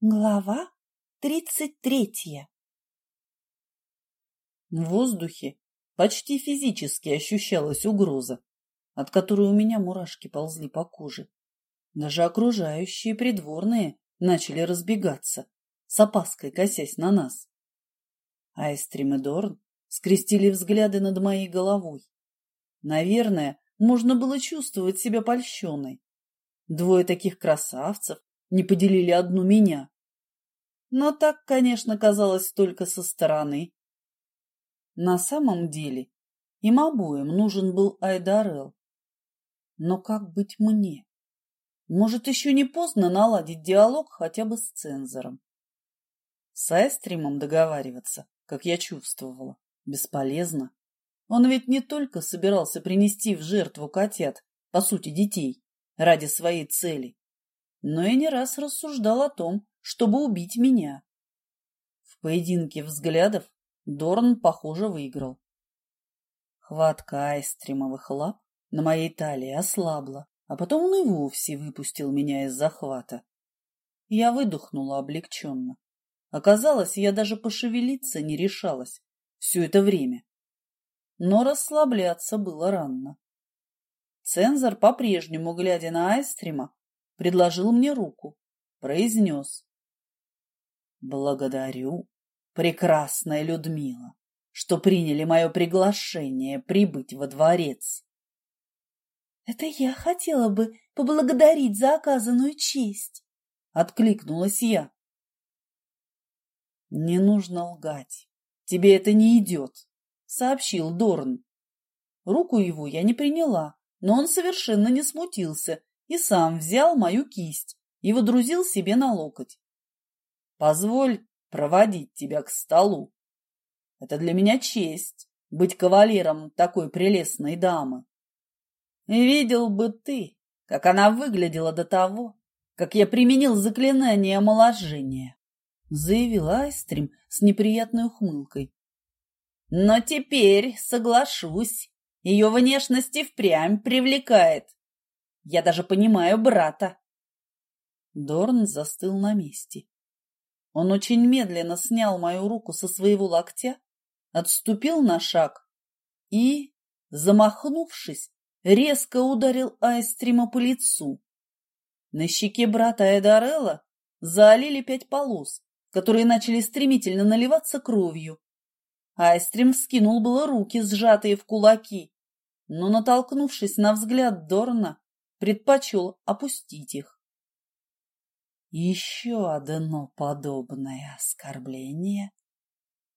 Глава тридцать третья В воздухе почти физически ощущалась угроза, от которой у меня мурашки ползли по коже. Даже окружающие придворные начали разбегаться, с опаской косясь на нас. Айстрим и Дорн скрестили взгляды над моей головой. Наверное, можно было чувствовать себя польщенной. Двое таких красавцев не поделили одну меня. Но так, конечно, казалось только со стороны. На самом деле им обоим нужен был Айдарел. Но как быть мне? Может, еще не поздно наладить диалог хотя бы с цензором? С Айстримом договариваться, как я чувствовала, бесполезно. Он ведь не только собирался принести в жертву котят, по сути детей, ради своей цели, но и не раз рассуждал о том, чтобы убить меня. В поединке взглядов Дорн, похоже, выиграл. Хватка айстримовых лап на моей талии ослабла, а потом он и вовсе выпустил меня из захвата. Я выдохнула облегченно. Оказалось, я даже пошевелиться не решалась все это время. Но расслабляться было рано. Цензор, по-прежнему глядя на Айстрима, предложил мне руку, произнес. «Благодарю, прекрасная Людмила, что приняли мое приглашение прибыть во дворец». «Это я хотела бы поблагодарить за оказанную честь», — откликнулась я. «Не нужно лгать. Тебе это не идет», — сообщил Дорн. Руку его я не приняла, но он совершенно не смутился и сам взял мою кисть и водрузил себе на локоть. «Позволь проводить тебя к столу. Это для меня честь быть кавалером такой прелестной дамы. Видел бы ты, как она выглядела до того, как я применил заклинание омоложения», заявил Айстрим с неприятной ухмылкой. «Но теперь, соглашусь, ее внешность и впрямь привлекает. Я даже понимаю брата. Дорн застыл на месте. Он очень медленно снял мою руку со своего локтя, отступил на шаг и, замахнувшись, резко ударил Айстрима по лицу. На щеке брата Эдарелла залили пять полос, которые начали стремительно наливаться кровью. Айстрим вскинул было руки, сжатые в кулаки, но, натолкнувшись на взгляд Дорна, предпочел опустить их. Еще одно подобное оскорбление,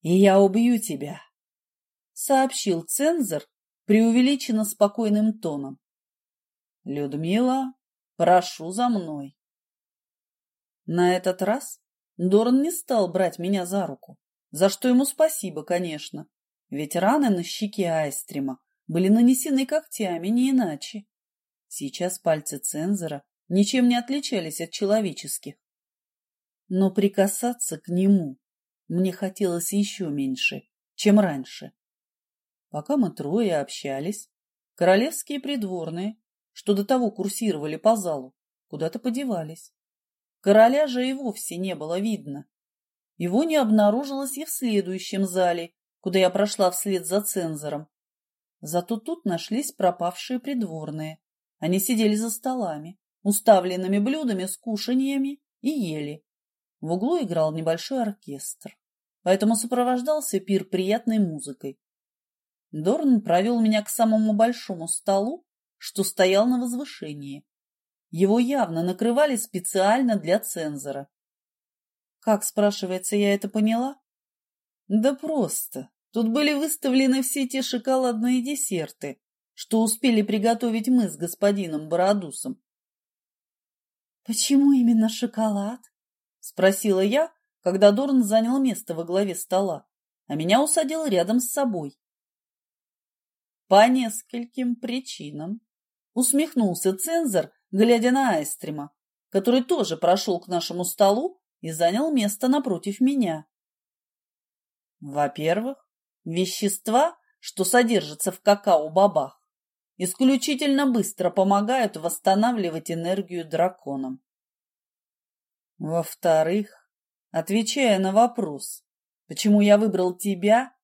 и я убью тебя, сообщил цензор преувеличенно спокойным тоном. Людмила, прошу за мной. На этот раз Дорн не стал брать меня за руку, за что ему спасибо, конечно, ведь раны на щеке Айстрима были нанесены когтями, не иначе. Сейчас пальцы цензора ничем не отличались от человеческих. Но прикасаться к нему мне хотелось еще меньше, чем раньше. Пока мы трое общались, королевские придворные, что до того курсировали по залу, куда-то подевались. Короля же и вовсе не было видно. Его не обнаружилось и в следующем зале, куда я прошла вслед за цензором. Зато тут нашлись пропавшие придворные, они сидели за столами, уставленными блюдами с кушаньями, и ели. В углу играл небольшой оркестр, поэтому сопровождался пир приятной музыкой. Дорн провел меня к самому большому столу, что стоял на возвышении. Его явно накрывали специально для цензора. Как, спрашивается, я это поняла? Да просто. Тут были выставлены все те шоколадные десерты, что успели приготовить мы с господином Бородусом. «Почему именно шоколад?» — спросила я, когда Дорн занял место во главе стола, а меня усадил рядом с собой. «По нескольким причинам», — усмехнулся цензор, глядя на Айстрима, который тоже прошел к нашему столу и занял место напротив меня. Во-первых, вещества, что содержатся в какао-бобах, исключительно быстро помогают восстанавливать энергию драконам. Во-вторых, отвечая на вопрос, почему я выбрал тебя,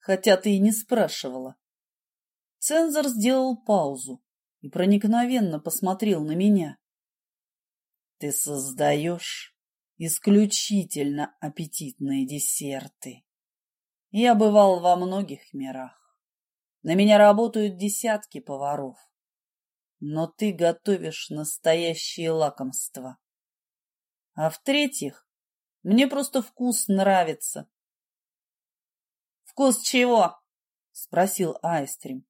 хотя ты и не спрашивала, цензор сделал паузу и проникновенно посмотрел на меня. Ты создаешь исключительно аппетитные десерты. Я бывал во многих мирах. На меня работают десятки поваров. Но ты готовишь настоящие лакомства. А в-третьих, мне просто вкус нравится. «Вкус чего?» — спросил Айстрим.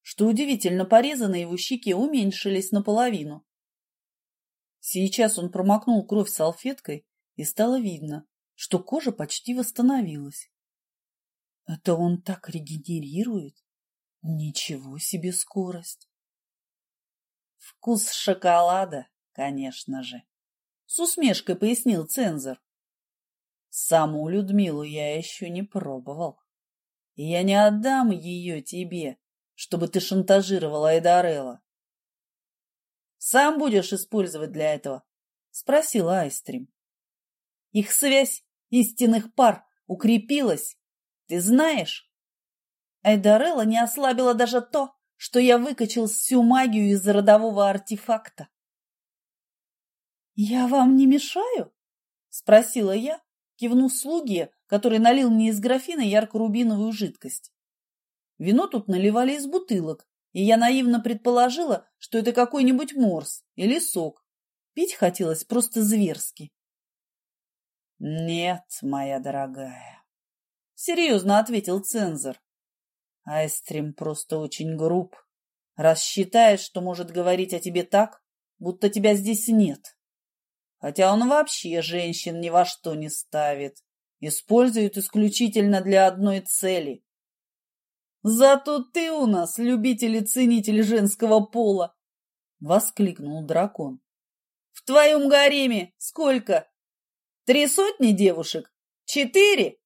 Что удивительно, порезы на его щеке уменьшились наполовину. Сейчас он промокнул кровь салфеткой, и стало видно, что кожа почти восстановилась. Это он так регенерирует? Ничего себе скорость! Вкус шоколада, конечно же. С усмешкой пояснил цензор. Саму Людмилу я еще не пробовал. Я не отдам ее тебе, чтобы ты шантажировала Айдарелла. Сам будешь использовать для этого? Спросил Айстрим. Их связь истинных пар укрепилась. Ты знаешь? Айдарелла не ослабила даже то, что я выкачал всю магию из родового артефакта. «Я вам не мешаю?» — спросила я, кивнув слуге, который налил мне из графина ярко-рубиновую жидкость. Вино тут наливали из бутылок, и я наивно предположила, что это какой-нибудь морс или сок. Пить хотелось просто зверски. «Нет, моя дорогая», — серьезно ответил цензор. Айстрим просто очень груб, раз что может говорить о тебе так, будто тебя здесь нет. Хотя он вообще женщин ни во что не ставит, использует исключительно для одной цели. Зато ты у нас любитель и ценитель женского пола, — воскликнул дракон. В твоем гареме сколько? Три сотни девушек? Четыре?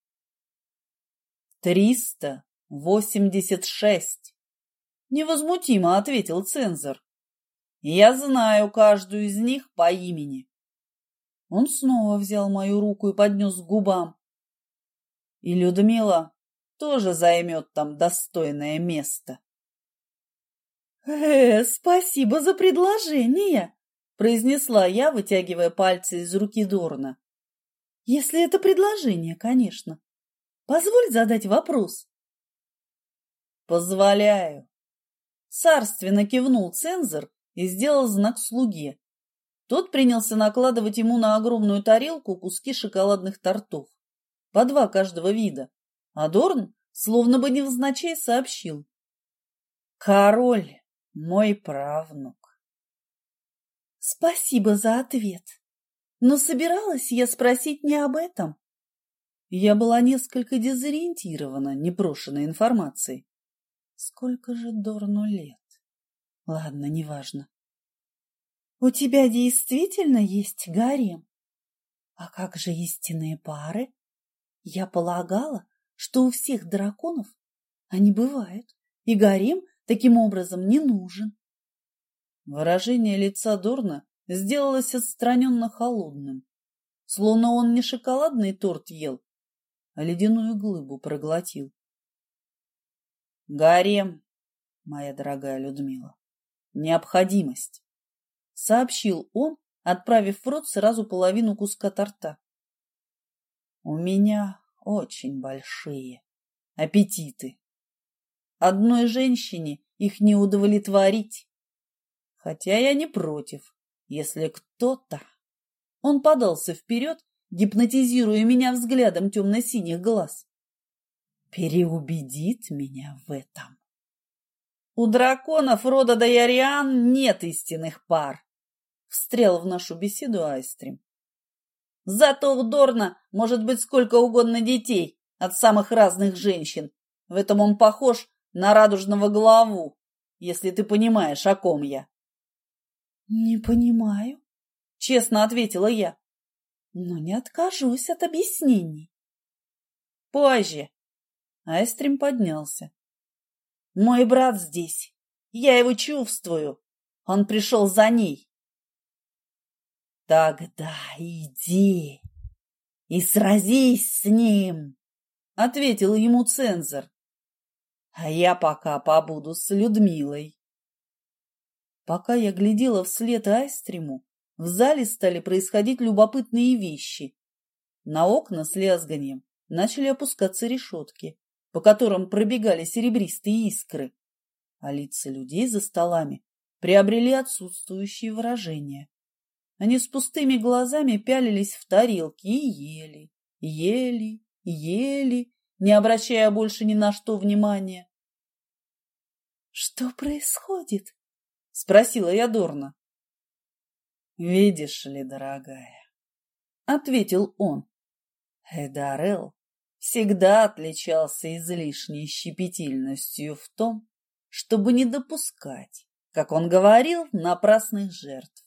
Триста восемьдесят шесть. Невозмутимо ответил цензор. Я знаю каждую из них по имени. Он снова взял мою руку и поднес к губам. И Людмила тоже займет там достойное место. «Э, спасибо за предложение!» — произнесла я, вытягивая пальцы из руки Дорна. «Если это предложение, конечно. Позволь задать вопрос». «Позволяю». Царственно кивнул цензор и сделал знак слуге. Тот принялся накладывать ему на огромную тарелку куски шоколадных тортов, по два каждого вида. А Дорн словно бы невзначай сообщил. «Король, мой правнук». «Спасибо за ответ. Но собиралась я спросить не об этом». Я была несколько дезориентирована непрошенной информацией. Сколько же Дорну лет? Ладно, неважно. У тебя действительно есть гарем? А как же истинные пары? Я полагала, что у всех драконов они бывают, и гарем таким образом не нужен. Выражение лица Дорна сделалось отстраненно холодным, словно он не шоколадный торт ел, а ледяную глыбу проглотил. Гарем, моя дорогая Людмила, необходимость сообщил он, отправив в рот сразу половину куска торта. У меня очень большие аппетиты. Одной женщине их не удовлетворить. Хотя я не против, если кто-то... Он подался вперед, гипнотизируя меня взглядом темно-синих глаз. Переубедит меня в этом. У драконов рода Даяриан нет истинных пар встрял в нашу беседу Айстрим. Зато у Дорна может быть сколько угодно детей от самых разных женщин. В этом он похож на радужного главу, если ты понимаешь, о ком я. Не понимаю, честно ответила я, но не откажусь от объяснений. Позже. Айстрим поднялся. Мой брат здесь. Я его чувствую. Он пришел за ней. Тогда иди и сразись с ним, ответил ему цензор. А я пока побуду с Людмилой. Пока я глядела вслед Айстриму, в зале стали происходить любопытные вещи. На окна с лязганием начали опускаться решетки, по которым пробегали серебристые искры, а лица людей за столами приобрели отсутствующие выражения. Они с пустыми глазами пялились в тарелки и ели, ели, ели, не обращая больше ни на что внимания. — Что происходит? — спросила я Дорна. — Видишь ли, дорогая, — ответил он, — Эдарел всегда отличался излишней щепетильностью в том, чтобы не допускать, как он говорил, напрасных жертв.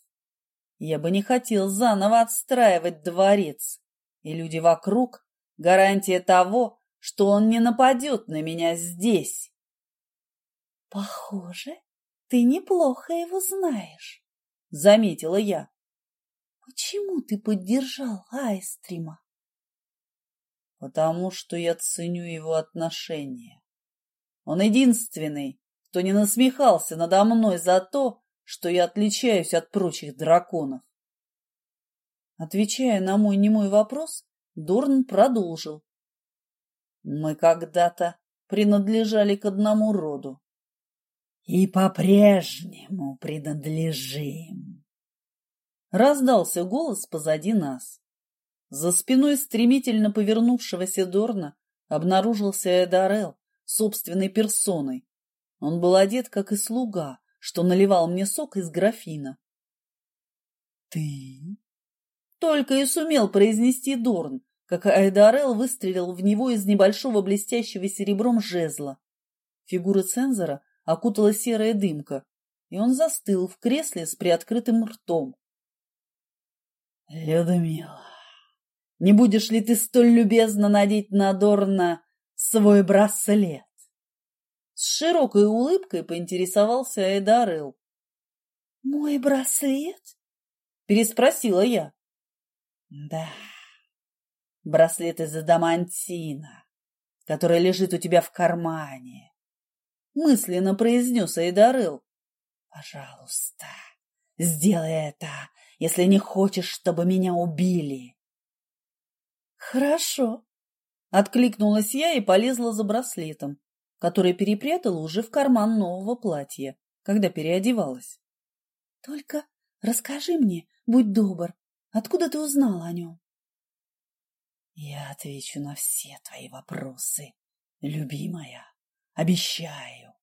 Я бы не хотел заново отстраивать дворец, и люди вокруг — гарантия того, что он не нападет на меня здесь. — Похоже, ты неплохо его знаешь, — заметила я. — Почему ты поддержал Айстрима? — Потому что я ценю его отношения. Он единственный, кто не насмехался надо мной за то, что я отличаюсь от прочих драконов. Отвечая на мой немой вопрос, Дорн продолжил. Мы когда-то принадлежали к одному роду. И по-прежнему принадлежим. Раздался голос позади нас. За спиной стремительно повернувшегося Дорна обнаружился Эдарел собственной персоной. Он был одет, как и слуга, что наливал мне сок из графина. «Ты?» Только и сумел произнести Дорн, как Айдарел выстрелил в него из небольшого блестящего серебром жезла. Фигура цензора окутала серая дымка, и он застыл в кресле с приоткрытым ртом. «Людмила, не будешь ли ты столь любезно надеть на Дорна свой браслет?» С широкой улыбкой поинтересовался Эдарел. «Мой браслет?» — переспросила я. «Да, браслет из адамантина, который лежит у тебя в кармане», — мысленно произнес Эдарел. «Пожалуйста, сделай это, если не хочешь, чтобы меня убили». «Хорошо», — откликнулась я и полезла за браслетом который перепрятала уже в карман нового платья, когда переодевалась. — Только расскажи мне, будь добр, откуда ты узнала о нем? — Я отвечу на все твои вопросы, любимая, обещаю.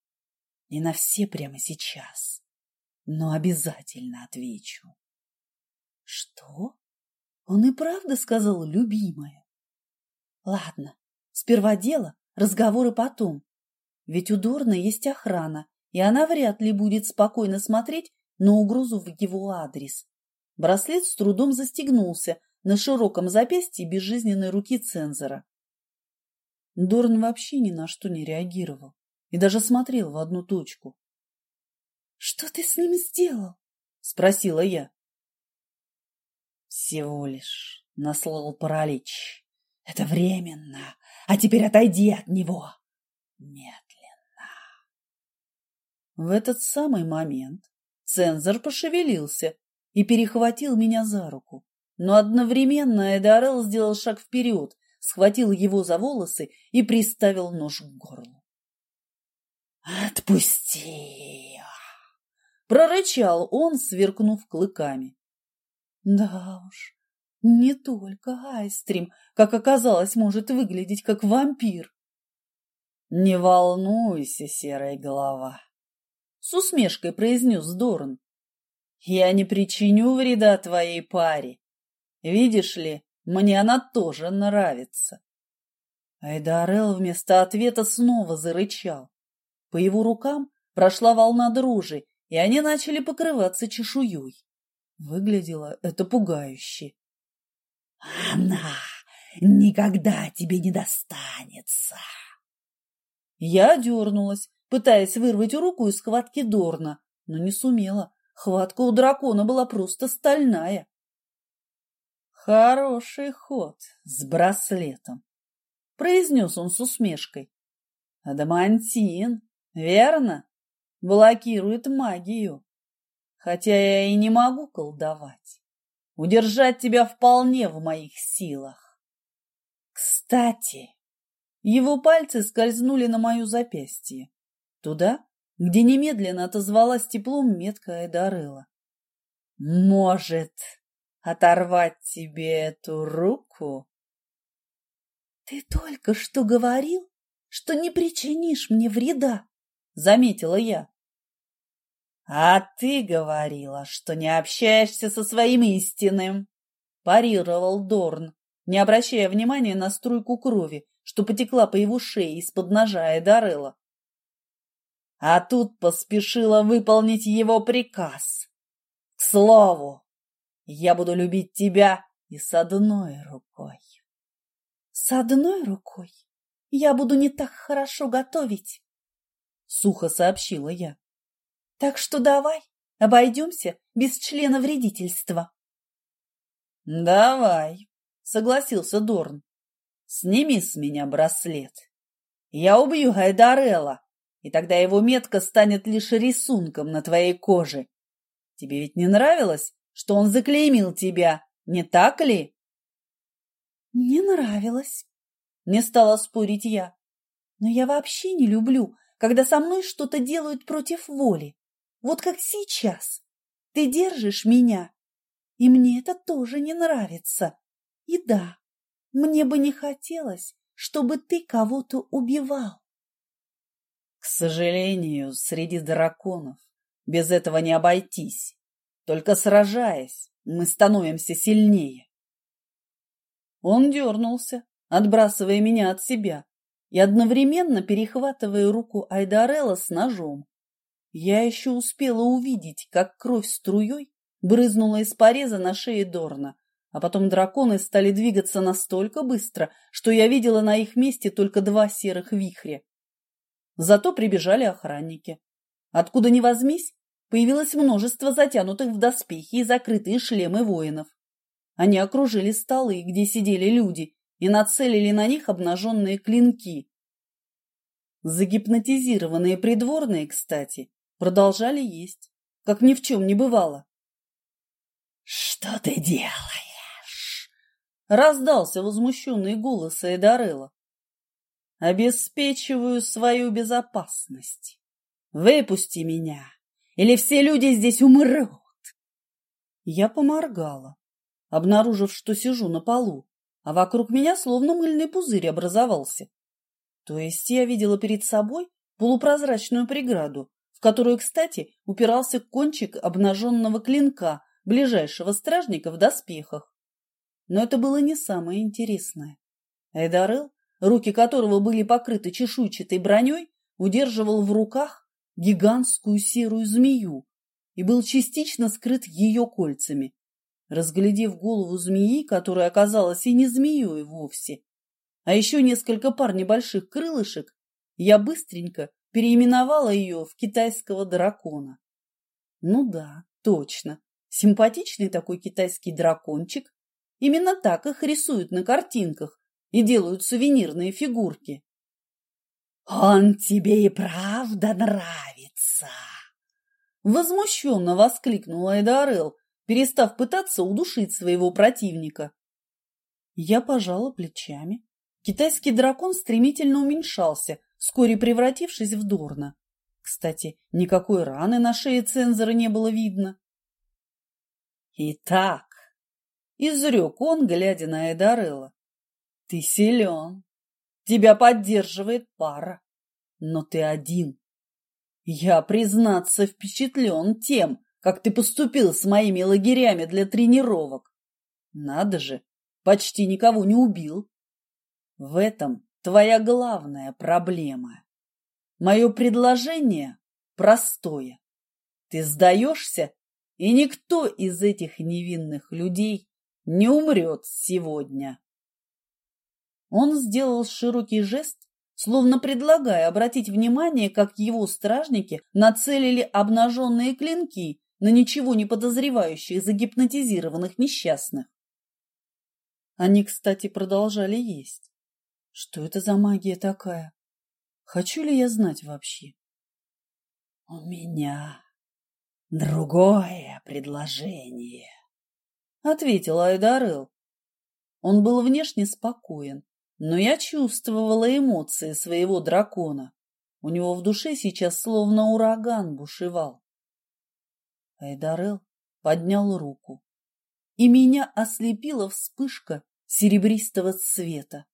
Не на все прямо сейчас, но обязательно отвечу. — Что? Он и правда сказал «любимая»? Ладно, сперва дело, разговоры потом. Ведь у Дорна есть охрана, и она вряд ли будет спокойно смотреть на угрозу в его адрес. Браслет с трудом застегнулся на широком запястье безжизненной руки цензора. Дорн вообще ни на что не реагировал и даже смотрел в одну точку. — Что ты с ним сделал? — спросила я. — Всего лишь наслал паралич. Это временно, а теперь отойди от него. Нет, в этот самый момент цензор пошевелился и перехватил меня за руку. Но одновременно Эдарел сделал шаг вперед, схватил его за волосы и приставил нож к горлу. «Отпусти!» — прорычал он, сверкнув клыками. «Да уж, не только Айстрим, как оказалось, может выглядеть как вампир». «Не волнуйся, серая голова!» с усмешкой произнес Дорн. Я не причиню вреда твоей паре. Видишь ли, мне она тоже нравится. Айдарел вместо ответа снова зарычал. По его рукам прошла волна дрожи, и они начали покрываться чешуей. Выглядело это пугающе. — Она никогда тебе не достанется! Я дернулась, пытаясь вырвать руку из схватки Дорна, но не сумела. Хватка у дракона была просто стальная. Хороший ход с браслетом, произнес он с усмешкой. Адамантин, верно? Блокирует магию. Хотя я и не могу колдовать. Удержать тебя вполне в моих силах. Кстати, его пальцы скользнули на мою запястье. Туда, где немедленно отозвалась теплом метка Эдарыла. Может, оторвать тебе эту руку? Ты только что говорил, что не причинишь мне вреда, заметила я. А ты говорила, что не общаешься со своим истинным, парировал Дорн, не обращая внимания на струйку крови, что потекла по его шее из-под ножа Эдарелла. А тут поспешила выполнить его приказ. К слову, я буду любить тебя и с одной рукой. С одной рукой я буду не так хорошо готовить, сухо сообщила я. Так что давай обойдемся без члена вредительства. Давай, согласился Дорн. Сними с меня браслет. Я убью Гайдарелла, и тогда его метка станет лишь рисунком на твоей коже. Тебе ведь не нравилось, что он заклеймил тебя, не так ли? Не нравилось, не стала спорить я. Но я вообще не люблю, когда со мной что-то делают против воли. Вот как сейчас. Ты держишь меня, и мне это тоже не нравится. И да, мне бы не хотелось, чтобы ты кого-то убивал. К сожалению, среди драконов без этого не обойтись. Только сражаясь, мы становимся сильнее. Он дернулся, отбрасывая меня от себя и одновременно перехватывая руку Айдарелла с ножом. Я еще успела увидеть, как кровь струей брызнула из пореза на шее Дорна, а потом драконы стали двигаться настолько быстро, что я видела на их месте только два серых вихря. Зато прибежали охранники. Откуда ни возьмись, появилось множество затянутых в доспехи и закрытые шлемы воинов. Они окружили столы, где сидели люди, и нацелили на них обнаженные клинки. Загипнотизированные придворные, кстати, продолжали есть, как ни в чем не бывало. «Что ты делаешь?» Раздался возмущенный голос Эйдарелла. Обеспечиваю свою безопасность. Выпусти меня, или все люди здесь умрут. Я поморгала, обнаружив, что сижу на полу, а вокруг меня словно мыльный пузырь образовался. То есть я видела перед собой полупрозрачную преграду, которую, кстати, упирался кончик обнаженного клинка ближайшего стражника в доспехах. Но это было не самое интересное. Эйдарел, руки которого были покрыты чешуйчатой броней, удерживал в руках гигантскую серую змею и был частично скрыт ее кольцами. Разглядев голову змеи, которая оказалась и не змеей вовсе, а еще несколько пар небольших крылышек, я быстренько переименовала ее в китайского дракона. Ну да, точно. Симпатичный такой китайский дракончик Именно так их рисуют на картинках и делают сувенирные фигурки. «Он тебе и правда нравится!» Возмущенно воскликнула Эдарел, перестав пытаться удушить своего противника. Я пожала плечами. Китайский дракон стремительно уменьшался, вскоре превратившись в Дорна. Кстати, никакой раны на шее цензора не было видно. «Итак, изрек он, глядя на Эдарелла. Ты силен, тебя поддерживает пара, но ты один. Я, признаться, впечатлен тем, как ты поступил с моими лагерями для тренировок. Надо же, почти никого не убил. В этом твоя главная проблема. Мое предложение простое. Ты сдаешься, и никто из этих невинных людей не умрет сегодня. Он сделал широкий жест, словно предлагая обратить внимание, как его стражники нацелили обнаженные клинки на ничего не подозревающих загипнотизированных несчастных. Они, кстати, продолжали есть. Что это за магия такая? Хочу ли я знать вообще? У меня другое предложение, ответил Айдарел. Он был внешне спокоен, но я чувствовала эмоции своего дракона. У него в душе сейчас словно ураган бушевал. Айдарел поднял руку, и меня ослепила вспышка серебристого цвета.